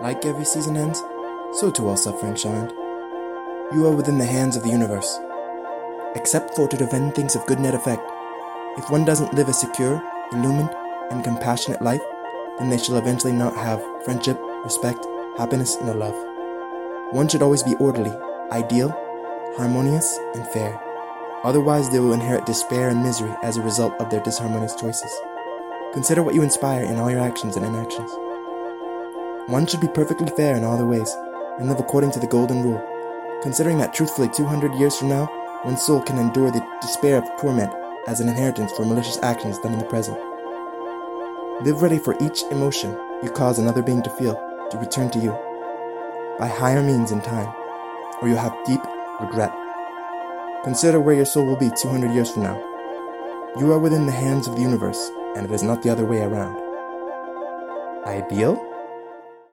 Like every season ends, so too all suffering shall end. You are within the hands of the universe. Except for to defend things of good net effect. If one doesn't live a secure, illumined, and compassionate life, then they shall eventually not have friendship, respect, happiness, nor love. One should always be orderly, ideal, harmonious, and fair. Otherwise, they will inherit despair and misery as a result of their disharmonious choices. Consider what you inspire in all your actions and inactions. One should be perfectly fair in all their ways and live according to the golden rule, considering that truthfully 200 years from now, one's soul can endure the despair of torment as an inheritance for malicious actions done in the present. Live ready for each emotion you cause another being to feel to return to you by higher means in time, or you'll have deep regret. Consider where your soul will be 200 years from now. You are within the hands of the universe, and it is not the other way around. Ideal?